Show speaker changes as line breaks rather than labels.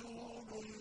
رسول